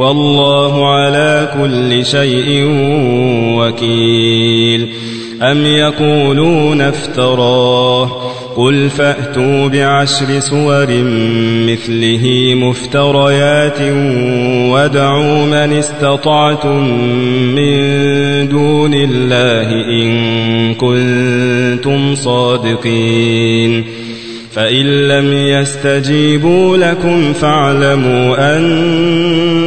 والله على كل شيء وكيل. أم يقولون افتراه؟ قل فأتوا بعشر سور مثله مفتريات وادعوا من استطعتم من دون الله إن كنتم صادقين. فإن لم يستجيبوا لكم فاعلموا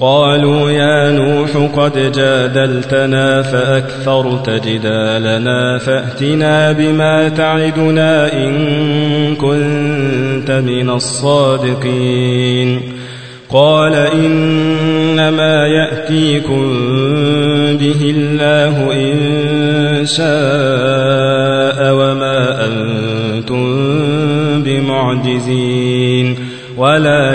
قالوا يا نوح قد جادلتنا فأكثرت جدالنا فأتنا بما تعدنا إن كنت من الصادقين. قال إنما يأتيكم به الله إن شاء وما أنتم بمعجزين. ولا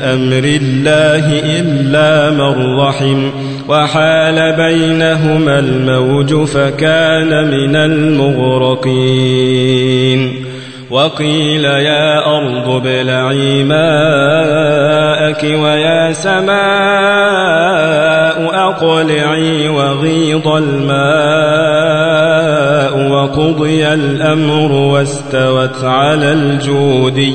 من أمر الله إلا من رحم وحال بينهما الموج فكان من المغرقين وقيل يا أرض ابلعي ماءك ويا سماء أقلعي وغيض الماء وقضي الأمر واستوت على الجودي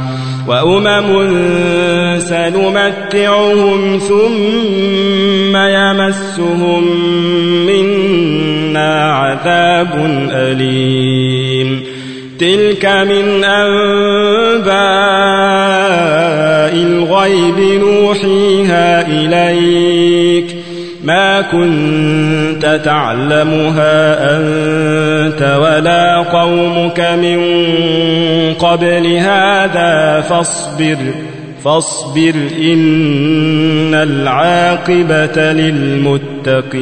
وأمم سنمتعهم ثم يمسهم منا عذاب أليم. تلك من أنباء الغيب نوحيها إليك. كنت تعلمها أنت ولا قومك من قبل هذا فاصبر فاصبر إن العاقبة للمتقين.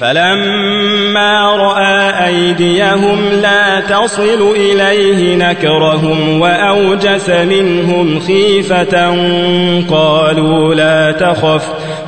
فلما رأى أيديهم لا تصل إليه نكرهم وأوجس منهم خيفة قالوا لا تخف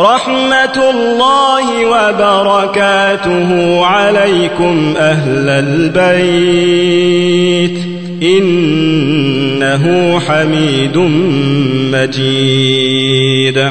رحمة الله وبركاته عليكم أهل البيت. إنه حميد مجيد.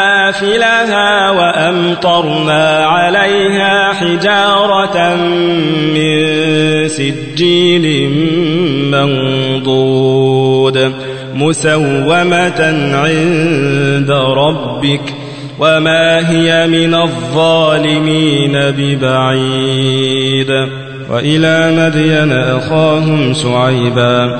سافلها وأمطرنا عليها حجارة من سجيل منضود مسومة عند ربك وما هي من الظالمين ببعيد. وإلى مدين أخاهم شعيبا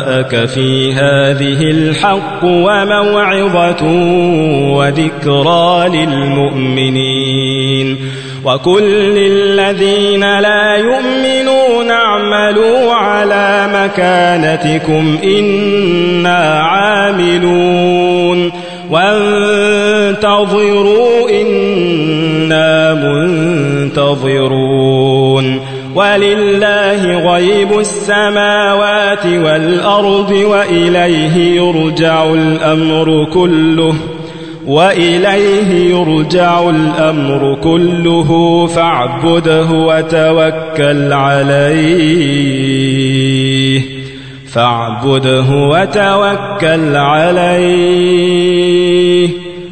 وجاءك في هذه الحق وموعظة وذكرى للمؤمنين وكل للذين لا يؤمنون اعملوا على مكانتكم إنا عاملون وانتظروا إنا منتظرون ولله غيب السماوات والأرض وإليه يرجع الأمر كله وإليه يرجع الأمر كله فاعبده وتوكل عليه فاعبده وتوكل عليه